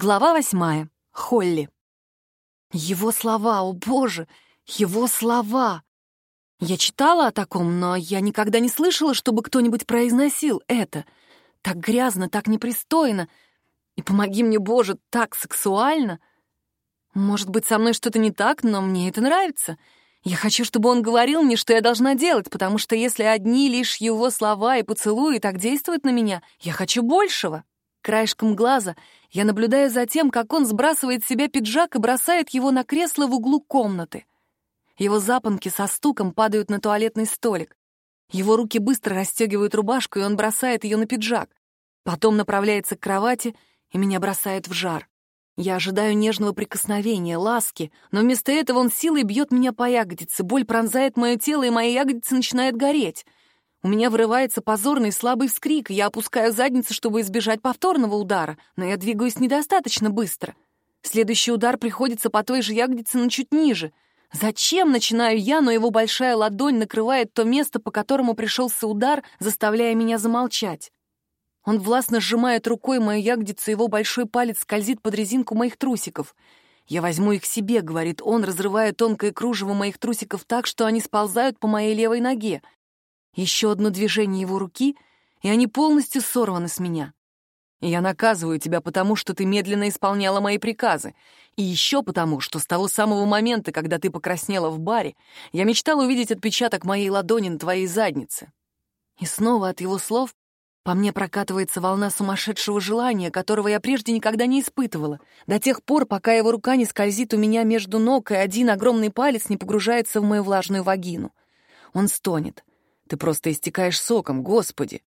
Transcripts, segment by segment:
Глава восьмая. Холли. Его слова, о боже, его слова! Я читала о таком, но я никогда не слышала, чтобы кто-нибудь произносил это. Так грязно, так непристойно. И помоги мне, Боже, так сексуально. Может быть, со мной что-то не так, но мне это нравится. Я хочу, чтобы он говорил мне, что я должна делать, потому что если одни лишь его слова и поцелуи так действуют на меня, я хочу большего. Краешком глаза я наблюдаю за тем, как он сбрасывает с себя пиджак и бросает его на кресло в углу комнаты. Его запонки со стуком падают на туалетный столик. Его руки быстро расстегивают рубашку, и он бросает ее на пиджак. Потом направляется к кровати, и меня бросает в жар. Я ожидаю нежного прикосновения, ласки, но вместо этого он силой бьет меня по ягодице, боль пронзает мое тело, и моя ягодица начинает гореть. У меня вырывается позорный слабый вскрик, я опускаю задницу, чтобы избежать повторного удара, но я двигаюсь недостаточно быстро. Следующий удар приходится по той же ягодице, но чуть ниже. Зачем, начинаю я, но его большая ладонь накрывает то место, по которому пришелся удар, заставляя меня замолчать. Он властно сжимает рукой мою ягодицу, его большой палец скользит под резинку моих трусиков. «Я возьму их себе», — говорит он, разрывая тонкое кружево моих трусиков так, что они сползают по моей левой ноге. Еще одно движение его руки, и они полностью сорваны с меня. Я наказываю тебя потому, что ты медленно исполняла мои приказы, и еще потому, что с того самого момента, когда ты покраснела в баре, я мечтал увидеть отпечаток моей ладони на твоей заднице. И снова от его слов по мне прокатывается волна сумасшедшего желания, которого я прежде никогда не испытывала, до тех пор, пока его рука не скользит у меня между ног, и один огромный палец не погружается в мою влажную вагину. Он стонет. Ты просто истекаешь соком, господи!»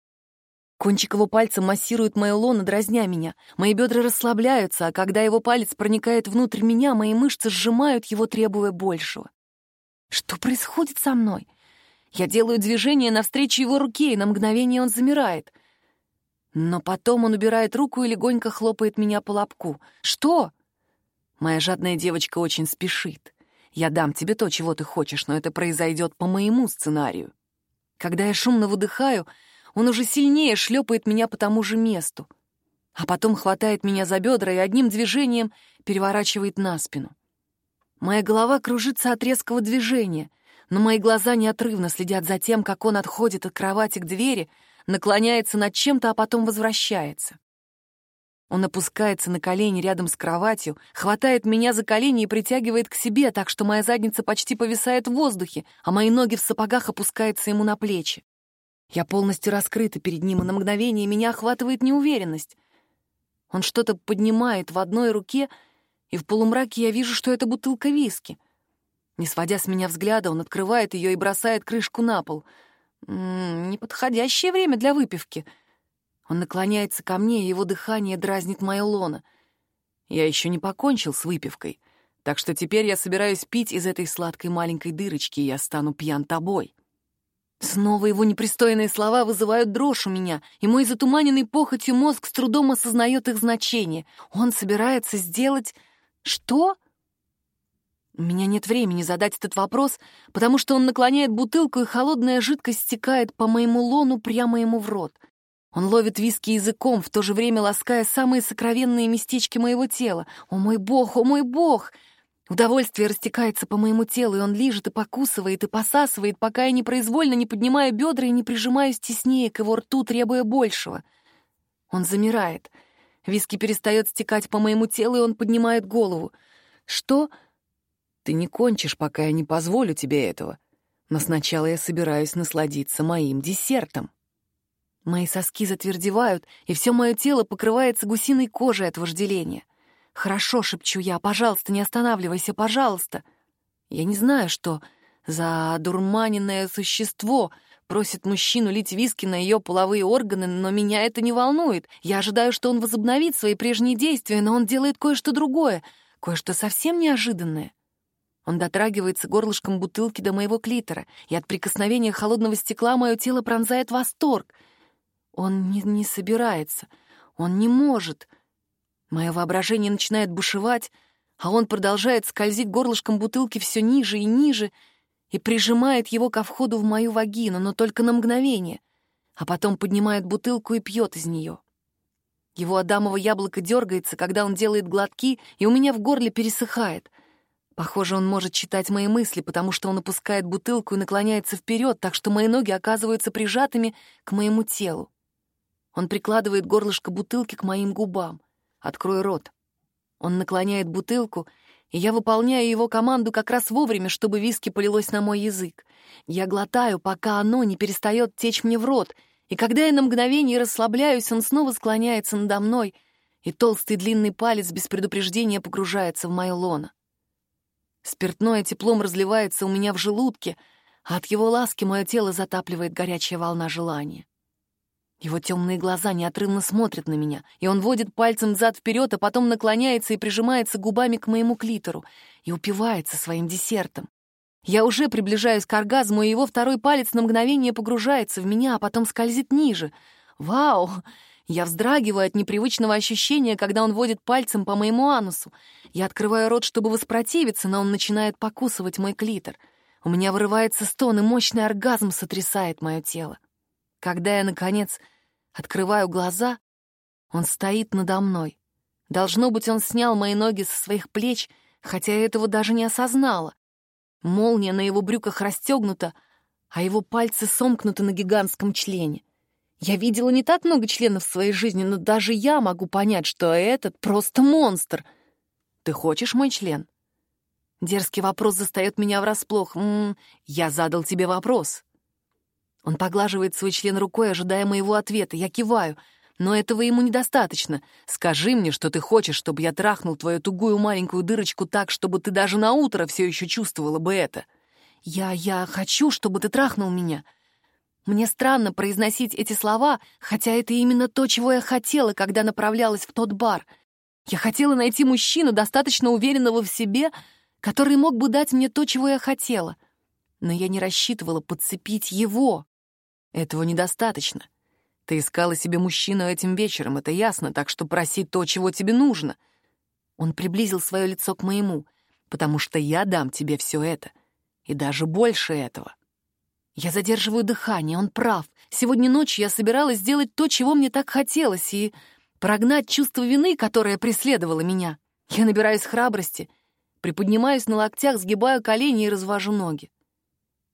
Кончик его пальца массирует мое лоно, дразня меня. Мои бедра расслабляются, а когда его палец проникает внутрь меня, мои мышцы сжимают его, требуя большего. Что происходит со мной? Я делаю движение навстречу его руке, и на мгновение он замирает. Но потом он убирает руку и легонько хлопает меня по лобку. «Что?» Моя жадная девочка очень спешит. Я дам тебе то, чего ты хочешь, но это произойдет по моему сценарию. Когда я шумно выдыхаю, он уже сильнее шлепает меня по тому же месту, а потом хватает меня за бедра и одним движением переворачивает на спину. Моя голова кружится от резкого движения, но мои глаза неотрывно следят за тем, как он отходит от кровати к двери, наклоняется над чем-то, а потом возвращается. Он опускается на колени рядом с кроватью, хватает меня за колени и притягивает к себе, так что моя задница почти повисает в воздухе, а мои ноги в сапогах опускаются ему на плечи. Я полностью раскрыта перед ним, и на мгновение меня охватывает неуверенность. Он что-то поднимает в одной руке, и в полумраке я вижу, что это бутылка виски. Не сводя с меня взгляда, он открывает ее и бросает крышку на пол. М -м, неподходящее время для выпивки — он наклоняется ко мне, и его дыхание дразнит мое лоно. Я еще не покончил с выпивкой, так что теперь я собираюсь пить из этой сладкой маленькой дырочки, и я стану пьян тобой. Снова его непристойные слова вызывают дрожь у меня, и мой затуманенный похотью мозг с трудом осознает их значение. Он собирается сделать... Что? У меня нет времени задать этот вопрос, потому что он наклоняет бутылку, и холодная жидкость стекает по моему лону прямо ему в рот — он ловит виски языком, в то же время лаская самые сокровенные местечки моего тела. О мой бог, о мой бог! Удовольствие растекается по моему телу, и он лижет и покусывает, и посасывает, пока я непроизвольно не поднимаю бедра и не прижимаюсь теснее к его рту, требуя большего. Он замирает. Виски перестает стекать по моему телу, и он поднимает голову. «Что?» «Ты не кончишь, пока я не позволю тебе этого. Но сначала я собираюсь насладиться моим десертом». Мои соски затвердевают, и все мое тело покрывается гусиной кожей от вожделения. «Хорошо», — шепчу я, — «пожалуйста, не останавливайся, пожалуйста». Я не знаю, что за дурманенное существо просит мужчину лить виски на ее половые органы, но меня это не волнует. Я ожидаю, что он возобновит свои прежние действия, но он делает кое-что другое, кое-что совсем неожиданное. Он дотрагивается горлышком бутылки до моего клитора, и от прикосновения холодного стекла мое тело пронзает восторг — он не, не собирается. Он не может. Мое воображение начинает бушевать, а он продолжает скользить горлышком бутылки все ниже и ниже и прижимает его ко входу в мою вагину, но только на мгновение, а потом поднимает бутылку и пьет из нее. Его адамово яблоко дергается, когда он делает глотки, и у меня в горле пересыхает. Похоже, он может читать мои мысли, потому что он опускает бутылку и наклоняется вперед, так что мои ноги оказываются прижатыми к моему телу. Он прикладывает горлышко бутылки к моим губам. Открой рот. Он наклоняет бутылку, и я выполняю его команду как раз вовремя, чтобы виски полилось на мой язык. Я глотаю, пока оно не перестает течь мне в рот, и когда я на мгновение расслабляюсь, он снова склоняется надо мной, и толстый длинный палец без предупреждения погружается в мое лоно. Спиртное теплом разливается у меня в желудке, а от его ласки мое тело затапливает горячая волна желания. Его темные глаза неотрывно смотрят на меня, и он водит пальцем взад-вперед, а потом наклоняется и прижимается губами к моему клитору и упивается своим десертом. Я уже приближаюсь к оргазму, и его второй палец на мгновение погружается в меня, а потом скользит ниже. Вау! Я вздрагиваю от непривычного ощущения, когда он водит пальцем по моему анусу. Я открываю рот, чтобы воспротивиться, но он начинает покусывать мой клитор. У меня вырывается стон, и мощный оргазм сотрясает мое тело. Когда я, наконец, открываю глаза, он стоит надо мной. Должно быть, он снял мои ноги со своих плеч, хотя я этого даже не осознала. Молния на его брюках расстегнута, а его пальцы сомкнуты на гигантском члене. Я видела не так много членов в своей жизни, но даже я могу понять, что этот просто монстр. Ты хочешь мой член? Дерзкий вопрос застает меня врасплох. М -м, я задал тебе вопрос. Он поглаживает свой член рукой, ожидая моего ответа. Я киваю, но этого ему недостаточно. Скажи мне, что ты хочешь, чтобы я трахнул твою тугую маленькую дырочку так, чтобы ты даже на утро все еще чувствовала бы это. Я, я хочу, чтобы ты трахнул меня. Мне странно произносить эти слова, хотя это именно то, чего я хотела, когда направлялась в тот бар. Я хотела найти мужчину, достаточно уверенного в себе, который мог бы дать мне то, чего я хотела. Но я не рассчитывала подцепить его. Этого недостаточно. Ты искала себе мужчину этим вечером, это ясно, так что проси то, чего тебе нужно. Он приблизил свое лицо к моему, потому что я дам тебе все это. И даже больше этого. Я задерживаю дыхание, он прав. Сегодня ночью я собиралась сделать то, чего мне так хотелось, и прогнать чувство вины, которое преследовало меня. Я набираюсь храбрости, приподнимаюсь на локтях, сгибаю колени и развожу ноги.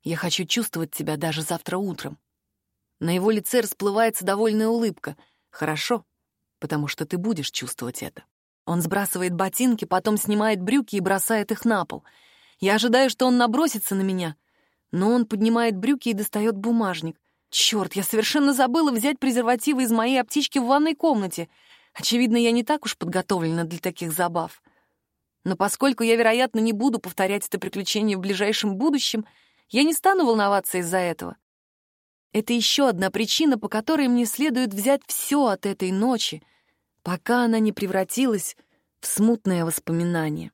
Я хочу чувствовать тебя даже завтра утром. На его лице расплывается довольная улыбка. «Хорошо, потому что ты будешь чувствовать это». Он сбрасывает ботинки, потом снимает брюки и бросает их на пол. Я ожидаю, что он набросится на меня, но он поднимает брюки и достает бумажник. Черт, я совершенно забыла взять презервативы из моей аптечки в ванной комнате. Очевидно, я не так уж подготовлена для таких забав. Но поскольку я, вероятно, не буду повторять это приключение в ближайшем будущем, я не стану волноваться из-за этого. Это еще одна причина, по которой мне следует взять все от этой ночи, пока она не превратилась в смутное воспоминание.